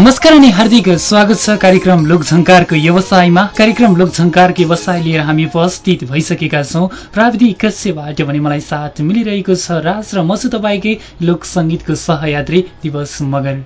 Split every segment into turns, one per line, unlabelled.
नमस्कार अनि हार्दिक स्वागत छ कार्यक्रम लोकझङ्कारको व्यवसायमा। कार्यक्रम लोकझङ्कारको व्यवसाय लिएर हामी उपस्थित भइसकेका छौँ। प्राविधिक कक्षबाट भने मलाई साथ मिलिरहेको छ राज र म छु तपाईँकै लोक सङ्गीतको सहयात्री दिवस मगर।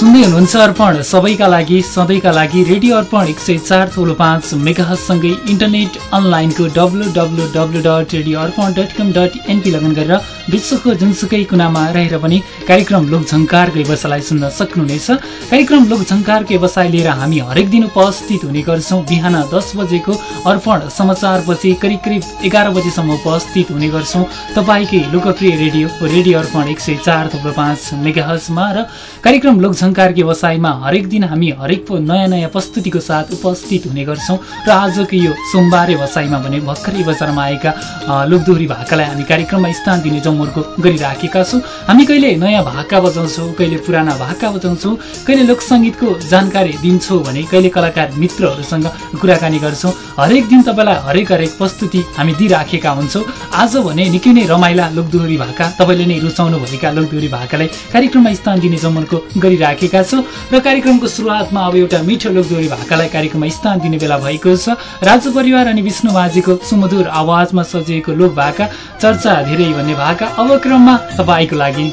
सुन्दै हुनुहुन्छ अर्पण। सबैका लागि सधैँका लागि रेडियो अर्पण एक सय चार थोलो पाँच मेगासँगै इन्टरनेट अनलाइनको W W W dot radio Arpan dot com dot NP लगन गरेर विश्वको जुनसुकै कुनामा रहेर पनि कार्यक्रम लोकझङ्कारको व्यवसायलाई सुन्न सक्नुहुनेछ। कार्यक्रम लोकझङ्कारको व्यवसाय लिएर हामी हरेक दिन उपस्थित हुने गर्छौँ। बिहान दस बजेको अर्पण समाचारपछि करिब करिब एघार बजीसम्म उपस्थित हुने गर्छौँ। तपाईँकै लोकप्रिय रेडियो रेडियो अर्पण एक सय चार थुप्रो पाँच मेगाहजमा र कार्यक्रम लोकझङ्कार जानकारको व्यवसायमा हरेक दिन हामी हरेक नयाँ नयाँ प्रस्तुतिको साथ उपस्थित हुने गर्छौँ र आजको यो सोमबारे व्यवसायमा भने भर्खरै बजारमा आएका लोकदोहोरी भाकालाई हामी कार्यक्रममा स्थान दिने जमर्को गरिराखेका छौँ। हामी कहिले नयाँ भाका बजाउँछौँ कहिले पुराना भाका बजाउँछौँ कहिले लोकसङ्गीतको जानकारी दिन्छौँ भने कहिले कलाकार मित्रहरूसँग कुराकानी गर्छौँ। हरेक दिन तपाईँलाई हरेक हरेक प्रस्तुति हामी दिइराखेका हुन्छौँ। आज भने निकै नै रमाइला लोकदोहोरी भाका तपाईँले नै रुचाउनु भएका लोकदोहोरी भाकालाई कार्यक्रममा स्थान दिने जमर्को गरिराखेका राखेका छौँ र कार्यक्रमको सुरुवातमा अब एउटा मिठो लोकदोरी भाकालाई कार्यक्रममा स्थान दिने बेला भएको छ। राजु परिवार अनि विष्णु माझीको सुमधुर आवाजमा सजिएको लोक भाका चर्चा धेरै भन्ने भाका अब क्रममा तपाईँको लागि।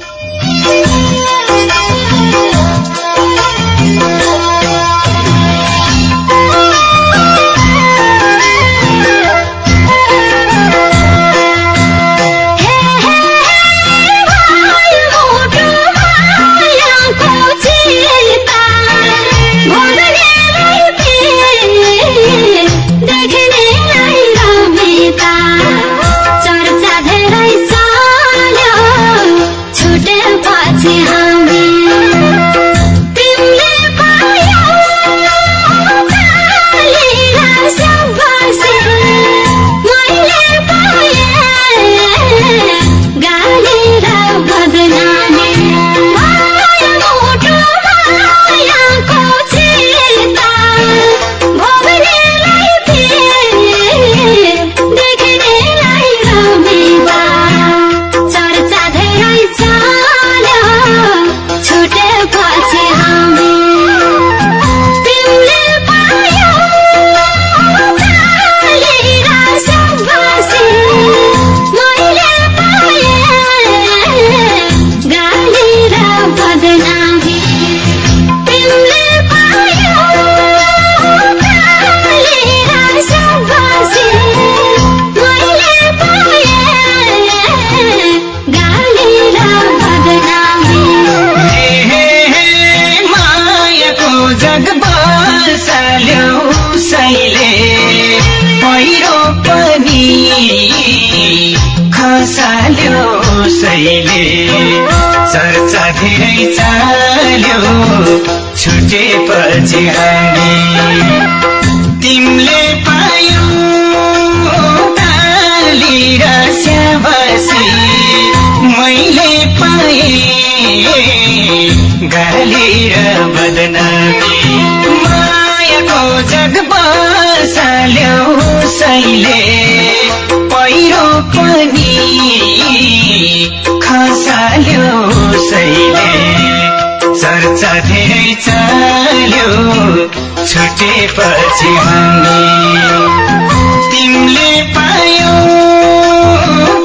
छुटेपछि हामी। तिमीले पायो ताली र मैले पाएँ गाली र बदनामी। मायाको जग बसाल्यो सैले। पनि खसाल्यो सैले। चर्चा धेरै चाल्यो छुटेपछि हामी। तिमीले पायो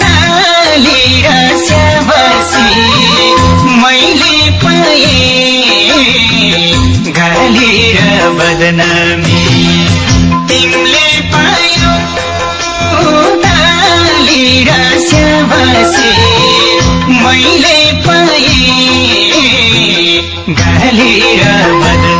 ताली र स्याबासी मैले पाएँ गाली र बदनामी। तिमीले
मैले पाएँ गाली र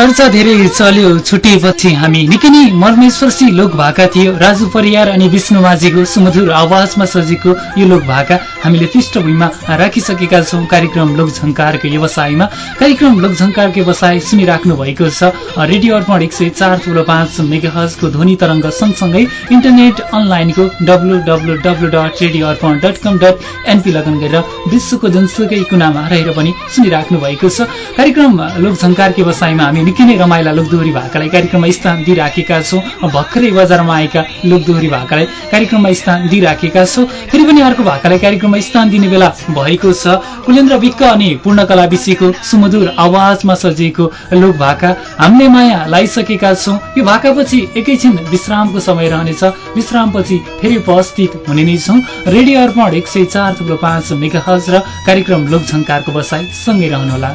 चर्चा धेरै
चल्यो छुटेपछि हामी निकै नै मर्मेश्वरसी लोक भाका थियो। राजु परियार अनि विष्णु माझीको सुमधुर आवाजमा सजिएको यो लोक भाका हामीले पृष्ठभूमिमा राखिसकेका छौँ। कार्यक्रम लोकझङ्कारको व्यवसायमा। कार्यक्रम लोकझङ्कारको व्यवसाय सुनिराख्नु भएको छ। रेडियो अर्पण एक सय चार थुलो पाँच मेगाहजको ध्वनि तरङ्ग सँगसँगै इन्टरनेट अनलाइनको W W W dot radio Arpan dot com dot NP लगन गरेर विश्वको जुनसुकै कुनामा रहेर पनि सुनिराख्नु भएको छ। कार्यक्रम लोकझङ्कारको व्यवसायमा हामी निकै नै रमाइला लोकदोहोरी भाकालाई कार्यक्रममा स्थान दिइराखेका छौँ। भर्खरै बजारमा आएका लोकदोहोरी भाकालाई कार्यक्रममा स्थान दिइराखेका छौँ। फेरि पनि अर्को भाकालाई कार्यक्रममा स्थान दिने बेला भएको छ। कुलेन्द्र विक्क अनि पूर्णकला विषयको सुमधुर आवाजमा सजिएको लोक भाका। हामीले माया लाइसकेका छौँ। यो भाकापछि एकैछिन विश्रामको समय रहनेछ। विश्रामपछि फेरि उपस्थित हुने नै छौँ। रेडियो अर्पण एक सय चार थुप्रो पाँच मेगाहज र कार्यक्रम लोकझङ्कारको बसाई सँगै रहनुहोला।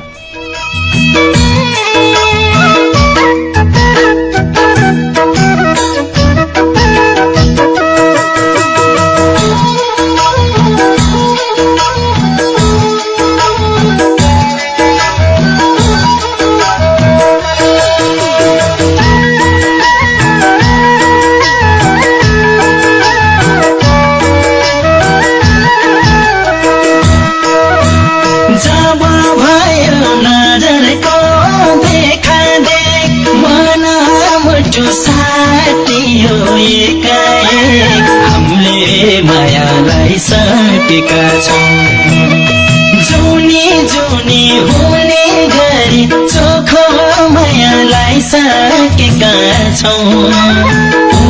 छौँ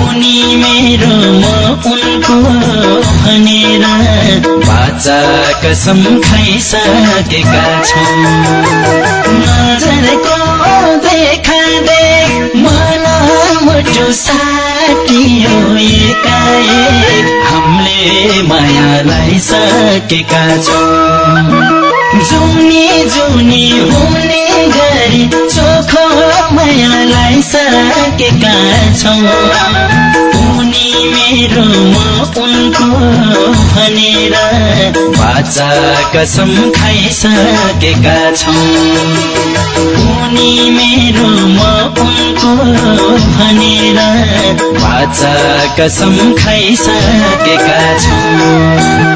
उनी मेरो म उनको भनेर बाचा कसम खाइसकेका छौँ नजरको देखा देख मन मुटु साटियो एकाएक हामीले मायालाई सकेका छौँ जुनी जुनी हुने सकेका छौँ उनी मेरो म उनको भनेर बाचा कसम खाइसकेका छौँ। उनी मेरो म उनको भनेर बाचा कसम खाइसकेका छौँ।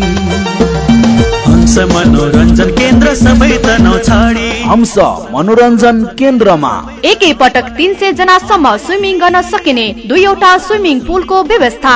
हंस मनोरञ्जन केन्द्र सबै तनाउ छाडी।
हंस मनोरञ्जन केन्द्रमा।
एकै पटक तिन सय जनासम्म स्विमिङ गर्न सकिने दुईवटा स्विमिङ पुलको व्यवस्था।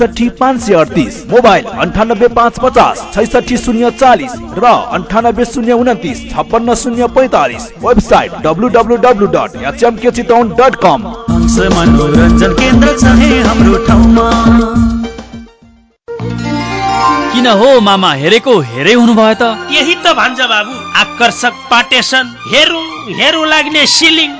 एकसठी पाँच सय अडतिस मोबाइल अन्ठानब्बे पाँच पचास छैसठी शून्य चालिस र अन्ठानब्बे शून्य उन्तिस छप्पन्न शून्य पैँतालिस website W W W dot HMK Chitwan dot com.
मनोरञ्जन केन्द्र छ है हाम्रो ठाउँमा।
किन हो मामा हेरेको हेरै हुनुभयो त?
यही त भन्छ बाबु। आकर्षक पाटेसन। हेरौँ हेरौँ लाग्ने सिलिङ।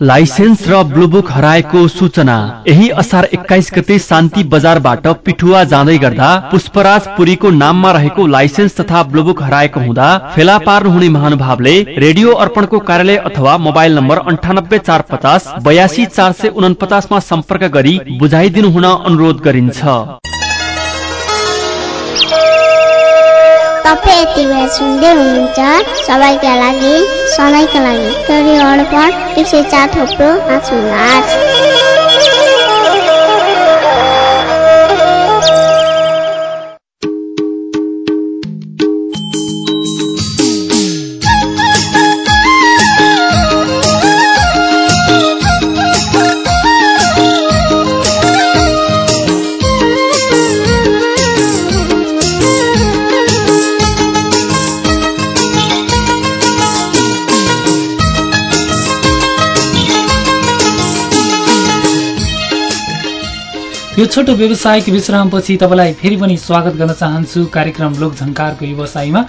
लाइसेन्स र ब्लुबुक हराएको सूचना। यही असार एक्काइस गते शान्ति बजारबाट पिठुवा जाँदै गर्दा पुष्पराज पुरीको नाममा रहेको लाइसेन्स तथा ब्लुबुक हराएको हुँदा फेला पार्नुहुने महानुभावले रेडियो अर्पणको कार्यालय अथवा मोबाइल नम्बर अन्ठानब्बे चार पचास बयासी चार सय उनपचासमा सम्पर्क गरी बुझाइदिनु हुन अनुरोध गरिन्छ।
तपाईँ यति बेला सुन्दै हुनुहुन्छ सबैका लागि सधैँका लागि अर्पण एक सय चार थोप्रो आठ
यो छोटो व्यवसायिक विश्रामपछि तपाईँलाई फेरि पनि स्वागत गर्न चाहन्छु। कार्यक्रम लोकझङ्कारको व्यवसायमा।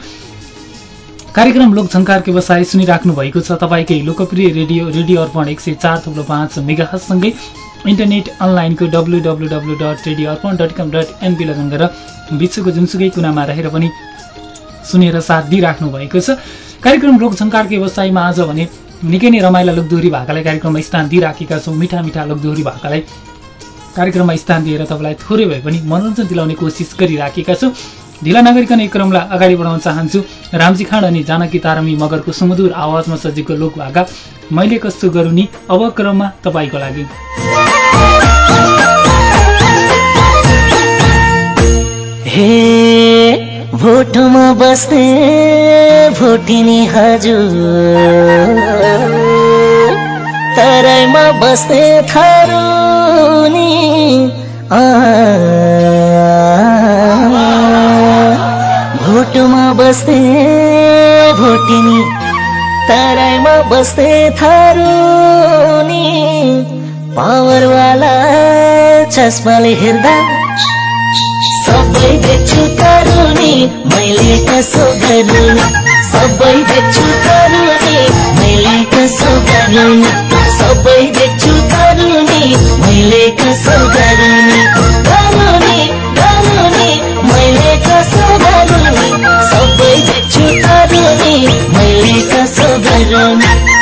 कार्यक्रम लोकझङ्कारको व्यवसाय सुनिराख्नु भएको छ। तपाईँकै लोकप्रिय रेडियो रेडियो अर्पण एक सय चार थुप्रो पाँच मेगासँगै इन्टरनेट अनलाइनको W W W dot radio Arpan dot com dot NP लगन गरेर विश्वको जुनसुकै कुनामा रहेर पनि सुनेर साथ दिइराख्नु भएको छ। कार्यक्रम लोकझङ्कारको व्यवसायमा आज भने निकै नै रमाइला लोकदोहोरी भाकालाई कार्यक्रममा स्थान दिइराखेका छौँ। मिठा मिठा लोकदोहोरी भाकालाई कार्यक्रममा स्थान दिएर तपाईँलाई थोरै भए पनि मनोरञ्जन दिलाउने कोसिस गरिराखेका छौँ। ढिला नगरिकन एक क्रमलाई अगाडि बढाउन चाहन्छु। रामजी खाँड अनि जानकी तारामी मगरको सुमधुर आवाजमा सजिएको लोकभाका मैले कस्तो गरू नि? अब क्रममा तपाईँको लागि।
भोटोमा बस्ने भोटिनी हजुर। तराईमा बस्ने थारुनी आ, भोटोमा बस्ने भोटिनी तराईमा बस्ने थारुनी पावरवाला चस्माले हेर्दा सबै देख्छु तरुनी मैले कसो गरुनी सबै देख्छु तरुनी मैले कसो गरुनी सबै देख्छु मैले कसो गरुनी गरुनी गरुनी मैले कसो गरुनी सबै देख्छु तरुनी मैले कसो गरुनी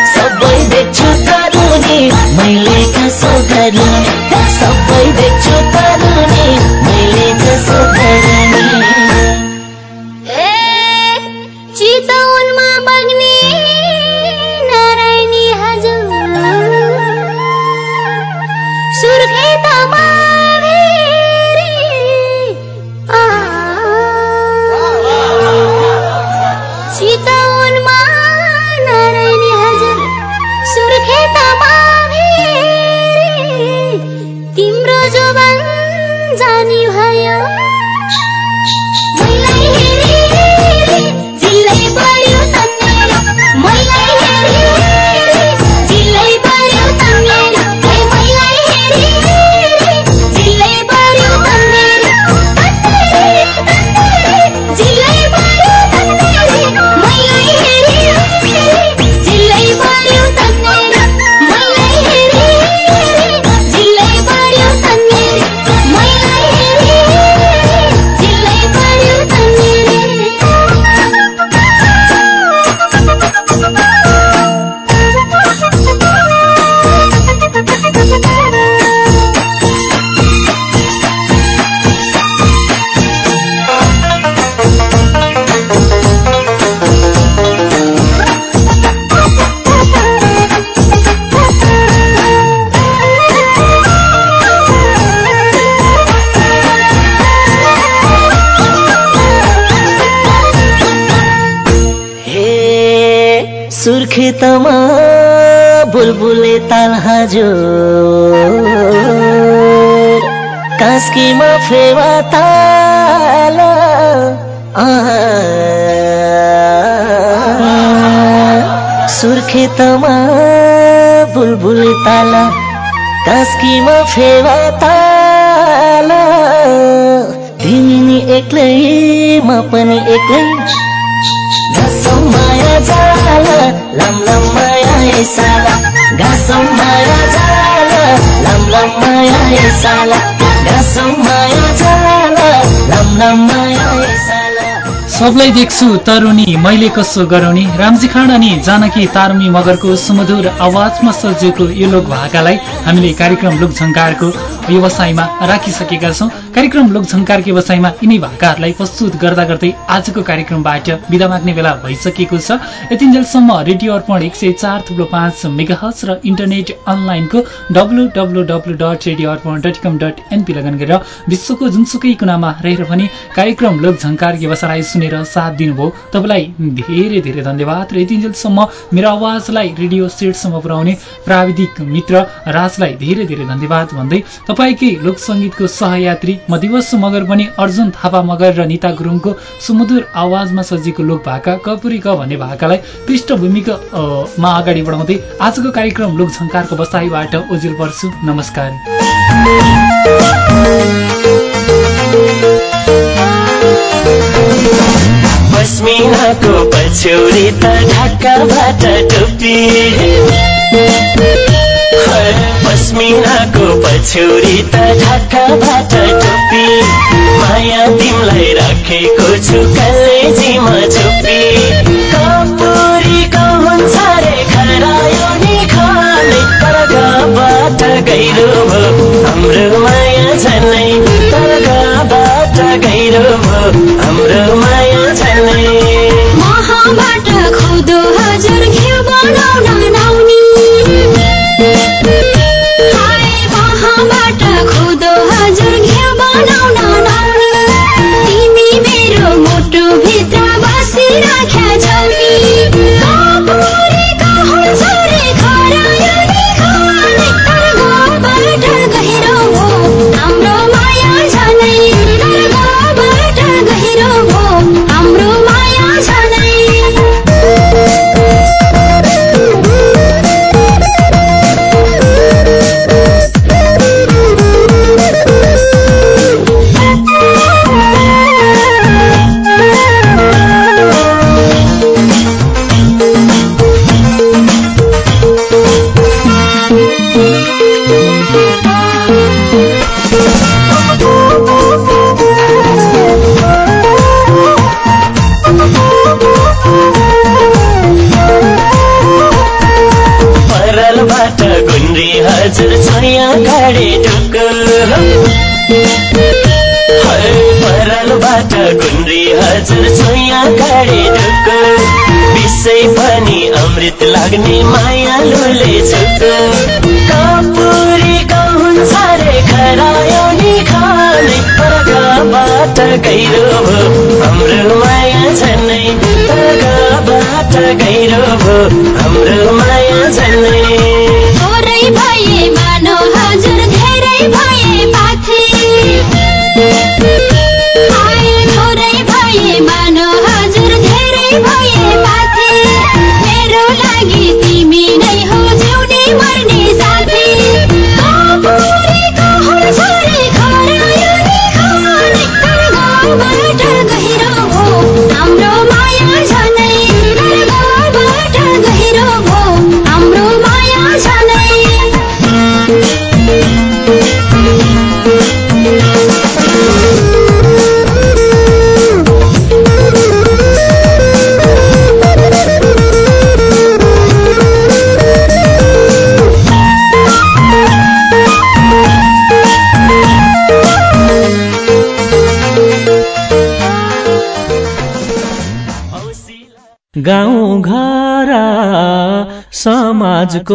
सुर्खेतमा
बुलबुले ताल हजुर कास्कीमा फेवा ताल सुर्खेतमा बुलबुल ताल कास्कीमा फेवा ताल। तिमी एक्लै म पनि एक्लै।
सबलाई देख्छु तरुणी मैले कसो गराउने रामजी खाँड अनि जानकी तारमी मगरको सुमधुर आवाजमा सजिएको यो लोक भाकालाई हामीले कार्यक्रम लोकझङ्कारको व्यवसायमा राखिसकेका छौँ। कार्यक्रम लोकझङ्कारको व्यवसायमा यिनै भाकाहरूलाई प्रस्तुत गर्दा गर्दै आजको कार्यक्रमबाट बिदा माग्ने बेला भइसकेको छ। यतिन्जेलसम्म रेडियो अर्पण एक सय चार थुप्रो पाँच मेगाहज र इन्टरनेट अनलाइनको W W W dot radio Arpan dot com dot NP लगन गरेर विश्वको जुनसुकै कुनामा रहेर पनि कार्यक्रम लोकझङ्कार व्यवसायलाई सुनेर साथ दिनुभयो। तपाईँलाई धेरै धेरै धन्यवाद र यतिन्जेलसम्म मेरो आवाजलाई रेडियो सेटसम्म पुर्याउने प्राविधिक मित्र राजलाई धेरै धेरै धन्यवाद भन्दै तपाईँकै लोकसङ्गीतको सहयात्री म दिवस मगर पनि अर्जुन थापा मगर र निता गुरुङको सुमधुर आवाजमा सजिएको लोक भाका कपुरी क भन्ने भाकालाई पृष्ठभूमिको अ, मा अगाडि बढाउँदै आजको कार्यक्रम लोकझङ्कारको बसाइबाट उजुल पर्छु। नमस्कार।
पस्मिनाको पछ्यौरी त ढाकाबाट टोपी। पस्मिनाको पछ्यौरी त ढाकाबाट टोपी माया तिमलाई राखेको छु कलेजीमा छुपी कपुरीको हुन्छ रे खरायो नि खाने। तरगाबाट गहिरो भयो हाम्रो माया झनै तरगाबाट गहिरो भयो हाम्रो माया झनै छया गाडे ढुकुल परलबाट गुन्द्री हजुर छया गाडे ढुकुल विषय पनि अमृत लाग्ने मायालुले छुकुल कपुरी हुन्छ रे खरायो नि खाने। तरगाबाट गहिरो भयो हाम्रो माया झनै। तरगाबाट गहिरो भयो
हाम्रो माया झनै।
गाउँ घर समाजको